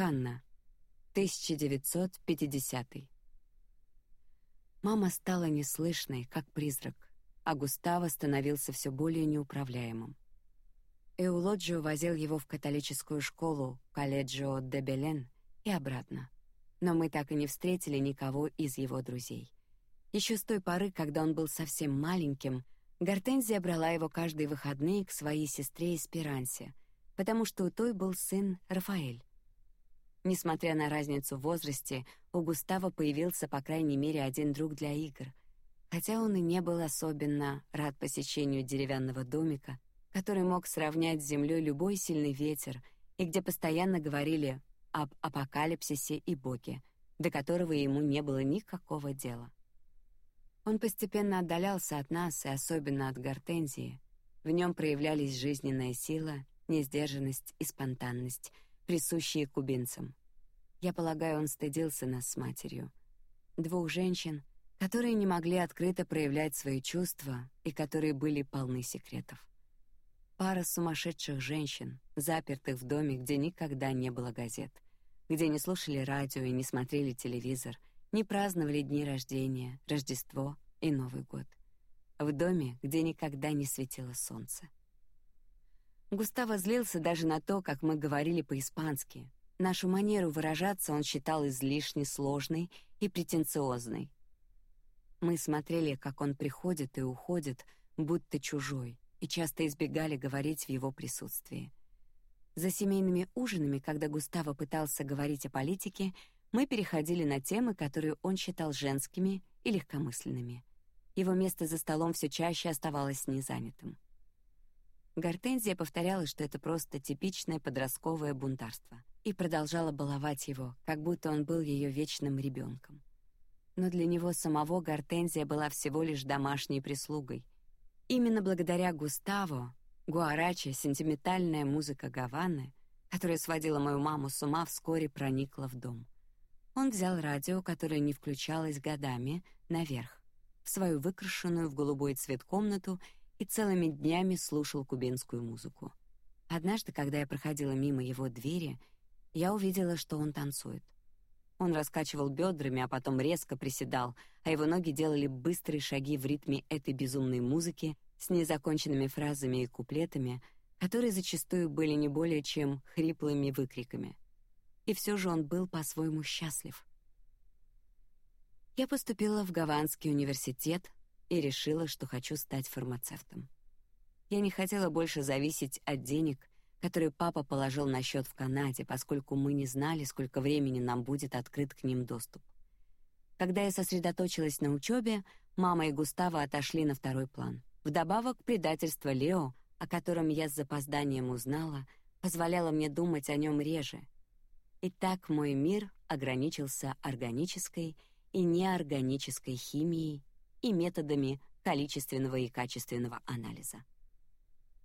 Ханна, 1950. Мама стала неслышной, как призрак, а Густаво становился все более неуправляемым. Эулоджио возил его в католическую школу Колледжио де Белен и обратно. Но мы так и не встретили никого из его друзей. Еще с той поры, когда он был совсем маленьким, Гортензия брала его каждые выходные к своей сестре Эсперансе, потому что у той был сын Рафаэль. Несмотря на разницу в возрасте, у Густава появился по крайней мере один друг для игр, хотя он и не был особенно рад посещению деревянного домика, который мог сравнять с землей любой сильный ветер, и где постоянно говорили об апокалипсисе и боге, до которого ему не было никакого дела. Он постепенно отдалялся от нас и особенно от Гортензии. В нем проявлялись жизненная сила, несдержанность и спонтанность, присущие кубинцам. Я полагаю, он стыдился нас с матерью, двух женщин, которые не могли открыто проявлять свои чувства и которые были полны секретов. Пара сумасшедших женщин, запертых в доме, где никогда не было газет, где не слушали радио и не смотрели телевизор, не праздновали дни рождения, Рождество и Новый год. В доме, где никогда не светило солнце. Густаво злился даже на то, как мы говорили по-испански. Нашу манеру выражаться он считал излишне сложной и претенциозной. Мы смотрели, как он приходит и уходит, будто чужой, и часто избегали говорить в его присутствии. За семейными ужинами, когда Густаво пытался говорить о политике, мы переходили на темы, которые он считал женскими и легкомысленными. Его место за столом все чаще оставалось незанятым. Гортензия повторяла, что это просто типичное подростковое бунтарство, и продолжала баловать его, как будто он был ее вечным ребенком. Но для него самого Гортензия была всего лишь домашней прислугой. Именно благодаря Густаво гуарачи, сентиментальная музыка Гаваны, которая сводила мою маму с ума, вскоре проникла в дом. Он взял радио, которое не включалось годами, наверх, в свою выкрашенную в голубой цвет комнату и целыми днями слушал кубинскую музыку. Однажды, когда я проходила мимо его двери, я увидела, что он танцует. Он раскачивал бедрами, а потом резко приседал, а его ноги делали быстрые шаги в ритме этой безумной музыки с незаконченными фразами и куплетами, которые зачастую были не более чем хриплыми выкриками. И все же он был по-своему счастлив. Я поступила в Гаванский университет, и решила, что хочу стать фармацевтом. Я не хотела больше зависеть от денег, которые папа положил на счет в Канаде, поскольку мы не знали, сколько времени нам будет открыт к ним доступ. Когда я сосредоточилась на учебе, мама и Густаво отошли на второй план. Вдобавок, предательство Лео, о котором я с запозданием узнала, позволяло мне думать о нем реже. И так мой мир ограничился органической и неорганической химией и методами количественного и качественного анализа.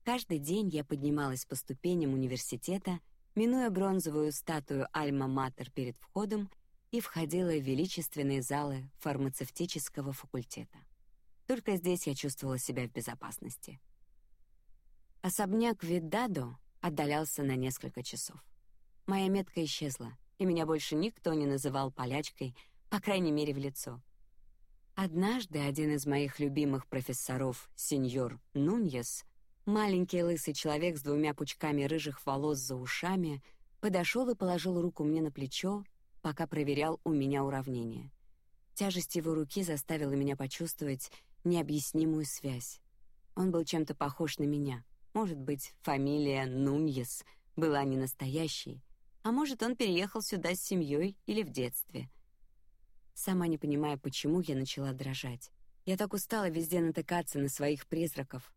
Каждый день я поднималась по ступеням университета, минуя бронзовую статую Альма-Матер перед входом, и входила в величественные залы фармацевтического факультета. Только здесь я чувствовала себя в безопасности. Особняк Видадо отдалялся на несколько часов. Моя метка исчезла, и меня больше никто не называл полячкой, по крайней мере в лицо. Однажды один из моих любимых профессоров, сеньор Нуньес, маленький лысый человек с двумя пучками рыжих волос за ушами, подошел и положил руку мне на плечо, пока проверял у меня уравнение. Тяжесть его руки заставила меня почувствовать необъяснимую связь. Он был чем-то похож на меня. Может быть, фамилия Нуньес была не настоящей, а может, он переехал сюда с семьей или в детстве — Сама не понимая, почему я начала дрожать. Я так устала везде натыкаться на своих призраков.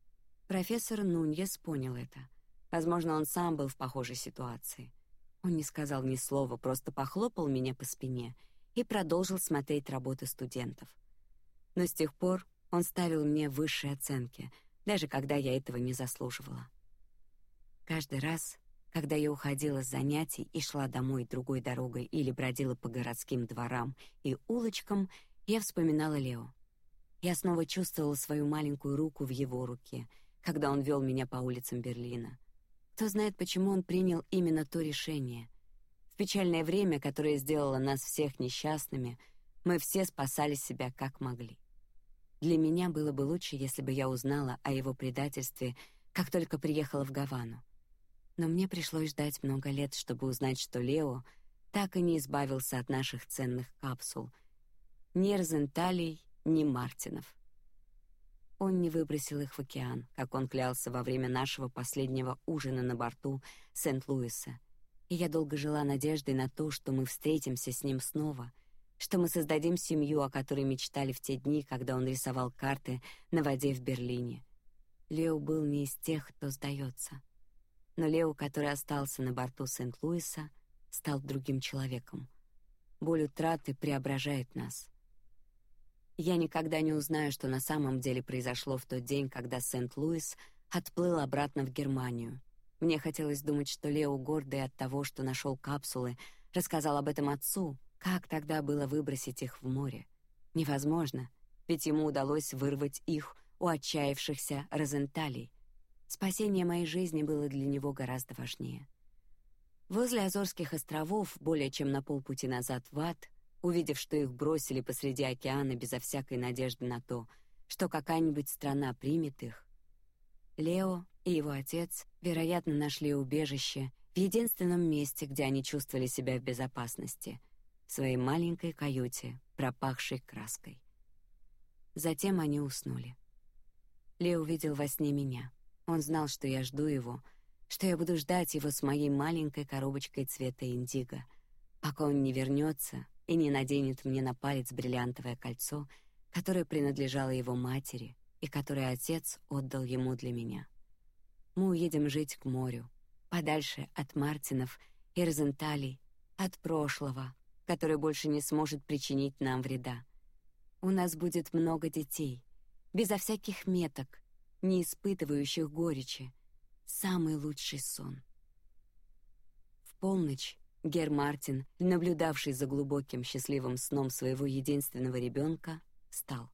Профессор Нуньес понял это. Возможно, он сам был в похожей ситуации. Он не сказал ни слова, просто похлопал меня по спине и продолжил смотреть работы студентов. Но с тех пор он ставил мне высшие оценки, даже когда я этого не заслуживала. Каждый раз, когда я уходила с занятий и шла домой другой дорогой или бродила по городским дворам и улочкам, я вспоминала Лео. Я снова чувствовала свою маленькую руку в его руке, когда он вел меня по улицам Берлина. Кто знает, почему он принял именно то решение. В печальное время, которое сделало нас всех несчастными, мы все спасали себя как могли. Для меня было бы лучше, если бы я узнала о его предательстве, как только приехала в Гавану. Но мне пришлось ждать много лет, чтобы узнать, что Лео так и не избавился от наших ценных капсул. Ни Розенталей, ни Мартинов. Он не выбросил их в океан, как он клялся во время нашего последнего ужина на борту Сент-Луиса. И я долго жила надеждой на то, что мы встретимся с ним снова, что мы создадим семью, о которой мечтали в те дни, когда он рисовал карты на воде в Берлине. Лео был не из тех, кто сдается. Но Лео, который остался на борту Сент-Луиса, стал другим человеком. Боль утраты преображает нас. Я никогда не узнаю, что на самом деле произошло в тот день, когда Сент-Луис отплыл обратно в Германию. Мне хотелось думать, что Лео, гордый от того, что нашел капсулы, рассказал об этом отцу. Как тогда было выбросить их в море? Невозможно, ведь ему удалось вырвать их у отчаявшихся Розенталей. Спасение моей жизни было для него гораздо важнее. Возле Азорских островов, более чем на полпути назад в ад, увидев, что их бросили посреди океана безо всякой надежды на то, что какая-нибудь страна примет их, Лео и его отец, вероятно, нашли убежище в единственном месте, где они чувствовали себя в безопасности — в своей маленькой каюте, пропахшей краской. Затем они уснули. Лео увидел во сне меня. Он знал, что я жду его — что я буду ждать его с моей маленькой коробочкой цвета индиго, пока он не вернется и не наденет мне на палец бриллиантовое кольцо, которое принадлежало его матери и которое отец отдал ему для меня. Мы уедем жить к морю, подальше от Мартинов и Розенталей, от прошлого, которое больше не сможет причинить нам вреда. У нас будет много детей, безо всяких меток, не испытывающих горечи, самый лучший сон. В полночь Гер Мартин, наблюдавший за глубоким счастливым сном своего единственного ребенка, встал.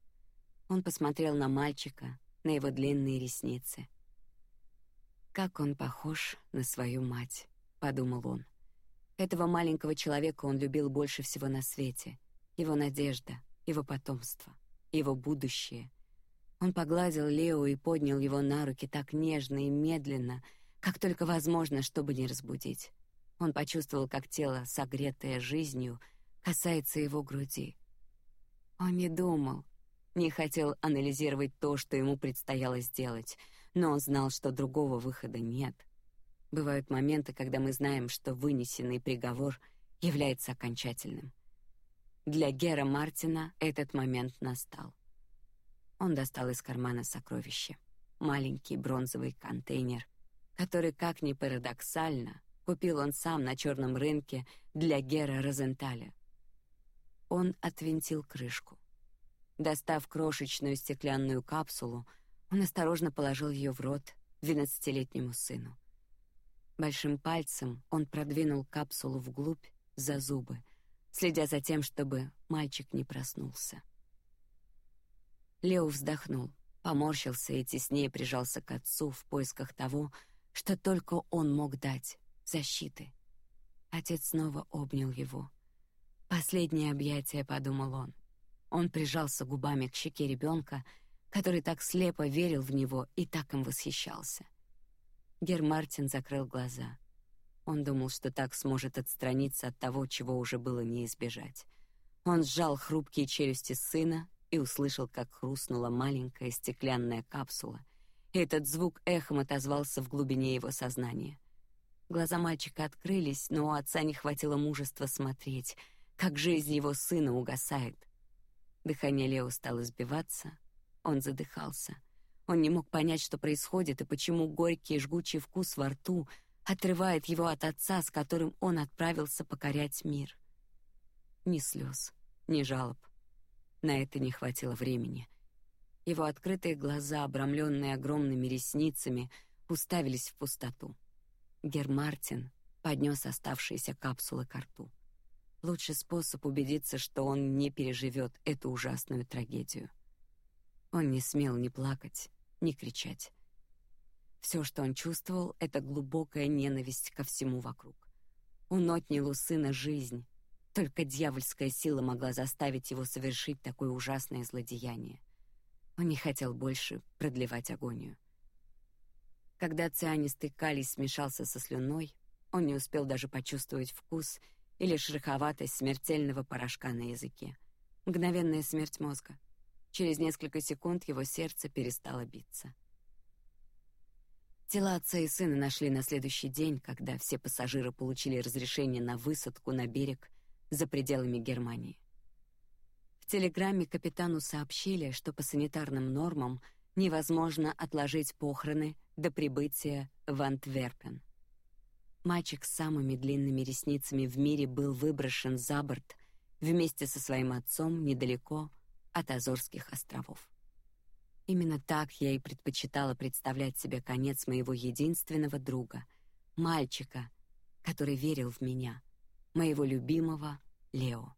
Он посмотрел на мальчика, на его длинные ресницы. Как он похож на свою мать, подумал он. Этого маленького человека он любил больше всего на свете. Его надежда, его потомство, его будущее — он погладил Лео и поднял его на руки так нежно и медленно, как только возможно, чтобы не разбудить. Он почувствовал, как тело, согретое жизнью, касается его груди. Он не думал, не хотел анализировать то, что ему предстояло сделать, но он знал, что другого выхода нет. Бывают моменты, когда мы знаем, что вынесенный приговор является окончательным. Для Гера Мартина этот момент настал. Он достал из кармана сокровище, маленький бронзовый контейнер, который, как ни парадоксально, купил он сам на черном рынке для Гера Розенталя. Он отвинтил крышку. Достав крошечную стеклянную капсулу, он осторожно положил ее в рот двенадцатилетнему сыну. Большим пальцем он продвинул капсулу вглубь за зубы, следя за тем, чтобы мальчик не проснулся. Лео вздохнул, поморщился и теснее прижался к отцу в поисках того, что только он мог дать — защиты. Отец снова обнял его. Последнее объятие, подумал он. Он прижался губами к щеке ребенка, который так слепо верил в него и так им восхищался. Гер Мартин закрыл глаза. Он думал, что так сможет отстраниться от того, чего уже было не избежать. Он сжал хрупкие челюсти сына и услышал, как хрустнула маленькая стеклянная капсула. И этот звук эхом отозвался в глубине его сознания. Глаза мальчика открылись, но у отца не хватило мужества смотреть, как жизнь его сына угасает. Дыхание Лео стало сбиваться, он задыхался. Он не мог понять, что происходит и почему горький жгучий вкус во рту отрывает его от отца, с которым он отправился покорять мир. Ни слез, ни жалоб, на это не хватило времени. Его открытые глаза, обрамленные огромными ресницами, уставились в пустоту. Гер Мартин поднес оставшиеся капсулы к рту. Лучший способ убедиться, что он не переживет эту ужасную трагедию. Он не смел ни плакать, ни кричать. Все, что он чувствовал, это глубокая ненависть ко всему вокруг. У Нотнилу сына жизнь. Только дьявольская сила могла заставить его совершить такое ужасное злодеяние. Он не хотел больше продлевать агонию. Когда цианистый калий смешался со слюной, он не успел даже почувствовать вкус или шероховатость смертельного порошка на языке. Мгновенная смерть мозга. Через несколько секунд его сердце перестало биться. Тела отца и сына нашли на следующий день, когда все пассажиры получили разрешение на высадку на берег за пределами Германии. В телеграмме капитану сообщили, что по санитарным нормам невозможно отложить похороны до прибытия в Антверпен. Мальчик с самыми длинными ресницами в мире был выброшен за борт вместе со своим отцом недалеко от Азорских островов. Именно так я и предпочитала представлять себе конец моего единственного друга, мальчика, который верил в меня, моего любимого Лео.